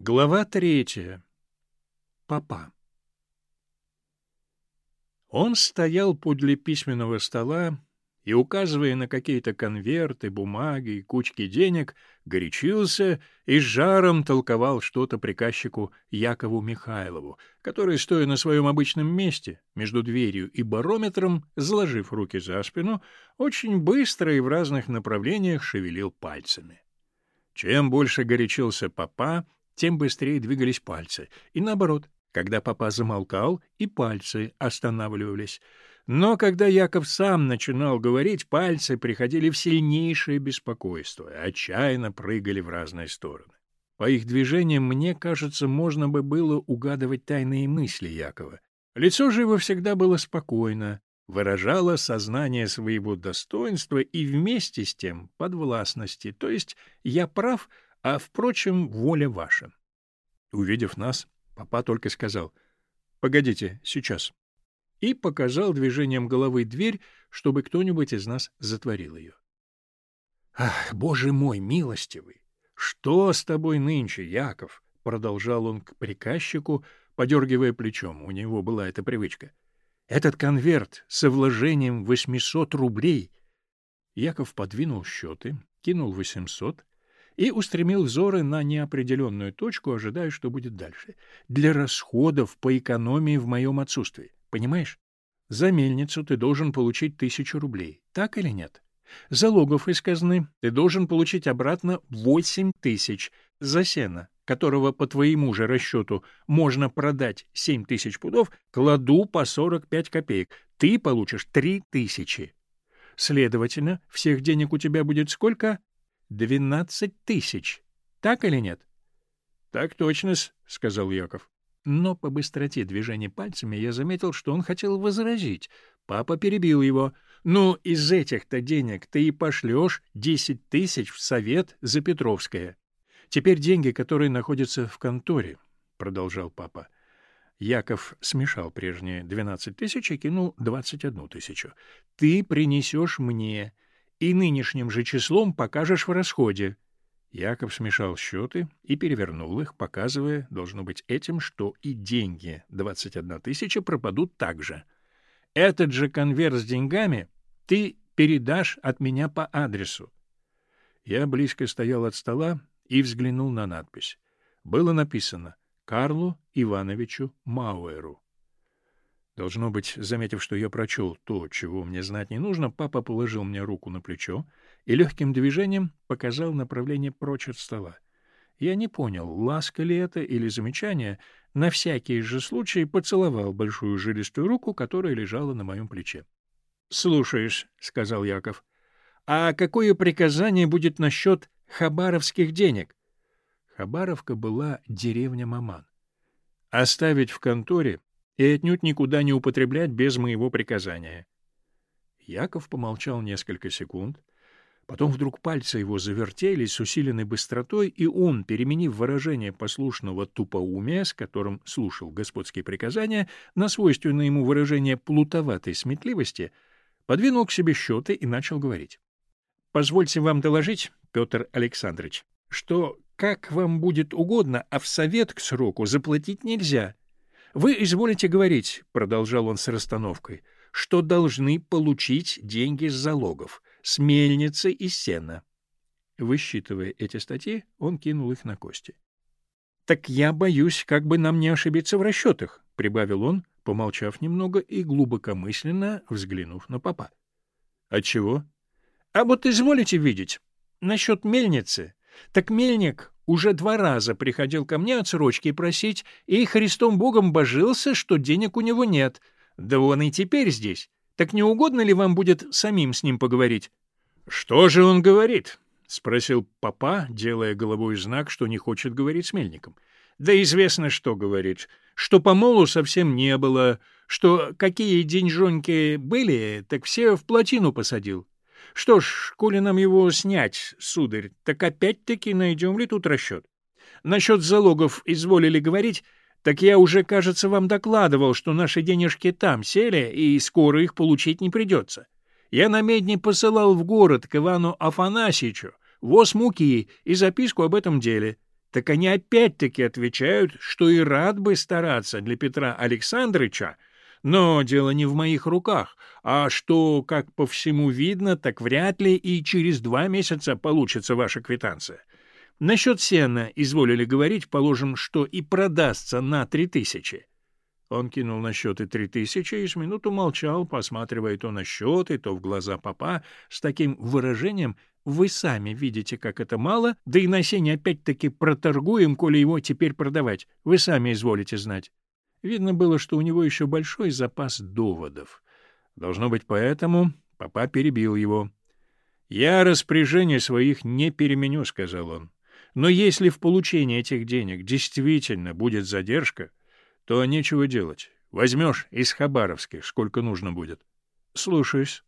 Глава третья. Папа. Он стоял подле письменного стола и, указывая на какие-то конверты, бумаги и кучки денег, горячился и жаром толковал что-то приказчику Якову Михайлову, который, стоя на своем обычном месте, между дверью и барометром, заложив руки за спину, очень быстро и в разных направлениях шевелил пальцами. Чем больше горячился папа, тем быстрее двигались пальцы. И наоборот, когда папа замолкал, и пальцы останавливались. Но когда Яков сам начинал говорить, пальцы приходили в сильнейшее беспокойство, отчаянно прыгали в разные стороны. По их движениям, мне кажется, можно бы было угадывать тайные мысли Якова. Лицо же его всегда было спокойно, выражало сознание своего достоинства и вместе с тем подвластности, то есть «я прав», а, впрочем, воля ваша. Увидев нас, папа только сказал «Погодите, сейчас» и показал движением головы дверь, чтобы кто-нибудь из нас затворил ее. «Ах, боже мой, милостивый! Что с тобой нынче, Яков?» — продолжал он к приказчику, подергивая плечом. У него была эта привычка. «Этот конверт со вложением 800 рублей...» Яков подвинул счеты, кинул 800 и устремил взоры на неопределенную точку, ожидая, что будет дальше. Для расходов по экономии в моем отсутствии. Понимаешь? За мельницу ты должен получить тысячу рублей. Так или нет? Залогов из казны ты должен получить обратно восемь тысяч за сено, которого по твоему же расчету можно продать семь тысяч пудов, кладу по сорок пять копеек. Ты получишь три тысячи. Следовательно, всех денег у тебя будет сколько? Двенадцать тысяч. Так или нет? — Так точно сказал Яков. Но по быстроте движения пальцами я заметил, что он хотел возразить. Папа перебил его. «Ну, из этих-то денег ты и пошлешь десять тысяч в совет за Петровское. Теперь деньги, которые находятся в конторе», — продолжал папа. Яков смешал прежние двенадцать тысяч и кинул двадцать одну тысячу. «Ты принесешь мне и нынешним же числом покажешь в расходе». Яков смешал счеты и перевернул их, показывая, должно быть, этим, что и деньги, 21 тысяча, пропадут также. «Этот же конверт с деньгами ты передашь от меня по адресу». Я близко стоял от стола и взглянул на надпись. Было написано «Карлу Ивановичу Мауэру». Должно быть, заметив, что я прочел то, чего мне знать не нужно, папа положил мне руку на плечо и легким движением показал направление прочь от стола. Я не понял, ласка ли это или замечание, на всякий же случай поцеловал большую жилистую руку, которая лежала на моем плече. — Слушаешь, — сказал Яков, — а какое приказание будет насчет хабаровских денег? Хабаровка была деревня Маман. Оставить в конторе и отнюдь никуда не употреблять без моего приказания. Яков помолчал несколько секунд, потом вдруг пальцы его завертелись с усиленной быстротой, и он, переменив выражение послушного тупоумия, с которым слушал господские приказания, на свойственное ему выражение плутоватой сметливости, подвинул к себе счеты и начал говорить. — Позвольте вам доложить, Петр Александрович, что как вам будет угодно, а в совет к сроку заплатить нельзя — вы изволите говорить, — продолжал он с расстановкой, — что должны получить деньги с залогов, с мельницы и сена. Высчитывая эти статьи, он кинул их на кости. — Так я боюсь, как бы нам не ошибиться в расчетах, — прибавил он, помолчав немного и глубокомысленно взглянув на папа. — Отчего? — А вот изволите видеть, насчет мельницы. Так мельник уже два раза приходил ко мне отсрочки просить, и Христом Богом божился, что денег у него нет. Да он и теперь здесь. Так не угодно ли вам будет самим с ним поговорить? — Что же он говорит? — спросил папа, делая головой знак, что не хочет говорить с мельником. — Да известно, что говорит. Что помолу совсем не было, что какие деньжоньки были, так все в плотину посадил. Что ж, коли нам его снять, сударь, так опять-таки найдем ли тут расчет? Насчет залогов изволили говорить, так я уже, кажется, вам докладывал, что наши денежки там сели, и скоро их получить не придется. Я на медне посылал в город к Ивану Афанасьичу воз муки и записку об этом деле. так они опять-таки отвечают, что и рад бы стараться для Петра Александровича, но дело не в моих руках, а что, как по всему видно, так вряд ли и через два месяца получится ваша квитанция. Насчет сена изволили говорить, положим, что и продастся на три тысячи. Он кинул на счеты три тысячи и с минуту молчал, посматривая то на счеты, то в глаза папа, с таким выражением «Вы сами видите, как это мало, да и на сене опять-таки проторгуем, коли его теперь продавать. Вы сами изволите знать». Видно было, что у него еще большой запас доводов. Должно быть, поэтому папа перебил его. «Я распоряжение своих не переменю», — сказал он. «Но если в получении этих денег действительно будет задержка, то нечего делать. Возьмешь из хабаровских, сколько нужно будет. Слушаюсь.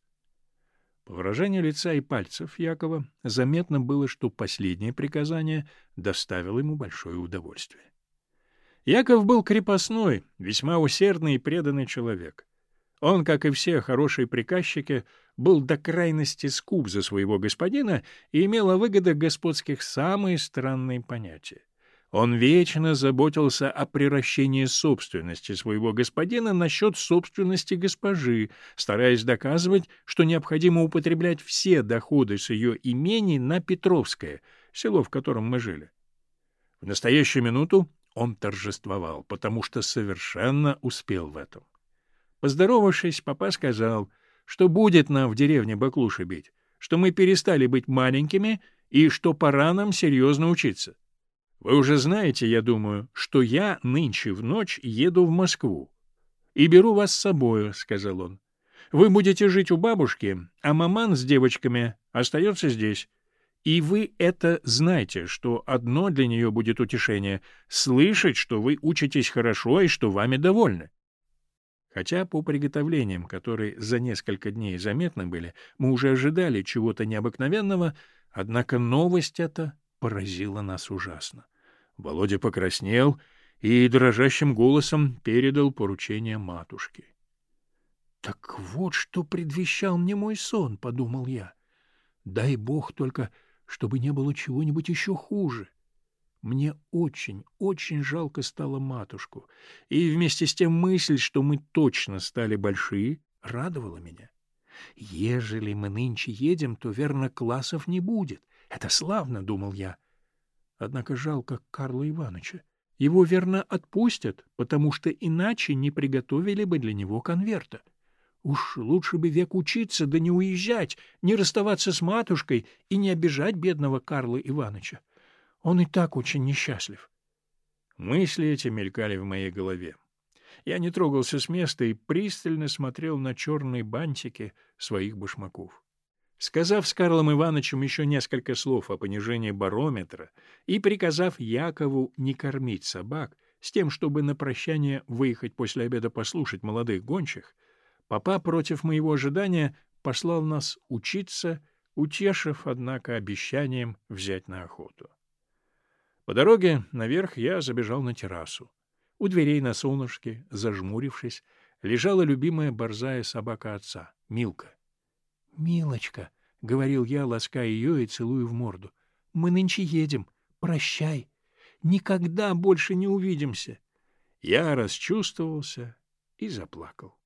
По выражению лица и пальцев Якова заметно было, что последнее приказание доставило ему большое удовольствие. Яков был крепостной, весьма усердный и преданный человек. Он, как и все хорошие приказчики, был до крайности скуп за своего господина и имел о выгодах господских самые странные понятия. Он вечно заботился о приращении собственности своего господина насчет собственности госпожи, стараясь доказывать, что необходимо употреблять все доходы с ее имений на Петровское, село, в котором мы жили. В настоящую минуту он торжествовал, потому что совершенно успел в этом. Поздоровавшись, папа сказал, что будет нам в деревне баклуши бить, что мы перестали быть маленькими и что пора нам серьезно учиться. Вы уже знаете, я думаю, что я нынче в ночь еду в Москву. И беру вас с собою, — сказал он. Вы будете жить у бабушки, а маман с девочками остается здесь. И вы это знаете, что одно для нее будет утешение — слышать, что вы учитесь хорошо и что вами довольны. Хотя по приготовлениям, которые за несколько дней заметны были, мы уже ожидали чего-то необыкновенного, однако новость эта поразила нас ужасно. Володя покраснел и дрожащим голосом передал поручение матушке. — Так вот что предвещал мне мой сон, — подумал я. Дай бог только, чтобы не было чего-нибудь еще хуже. Мне очень, очень жалко стало матушку, и вместе с тем мысль, что мы точно стали большие, радовала меня. Ежели мы нынче едем, то, верно, классов не будет. Это славно, — думал я. Однако жалко Карла Ивановича. Его, верно, отпустят, потому что иначе не приготовили бы для него конверта. Уж лучше бы век учиться, да не уезжать, не расставаться с матушкой и не обижать бедного Карла Ивановича. Он и так очень несчастлив. Мысли эти мелькали в моей голове. Я не трогался с места и пристально смотрел на черные бантики своих башмаков. Сказав с Карлом Ивановичем еще несколько слов о понижении барометра и приказав Якову не кормить собак, с тем, чтобы на прощание выехать после обеда послушать молодых гончих, папа против моего ожидания послал нас учиться, утешив, однако, обещанием взять на охоту. По дороге наверх я забежал на террасу. У дверей на солнышке, зажмурившись, лежала любимая борзая собака отца, Милка. — Милочка, — говорил я, лаская ее и целую в морду, — мы нынче едем. Прощай. Никогда больше не увидимся. Я расчувствовался и заплакал.